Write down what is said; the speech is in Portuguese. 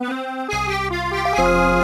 Música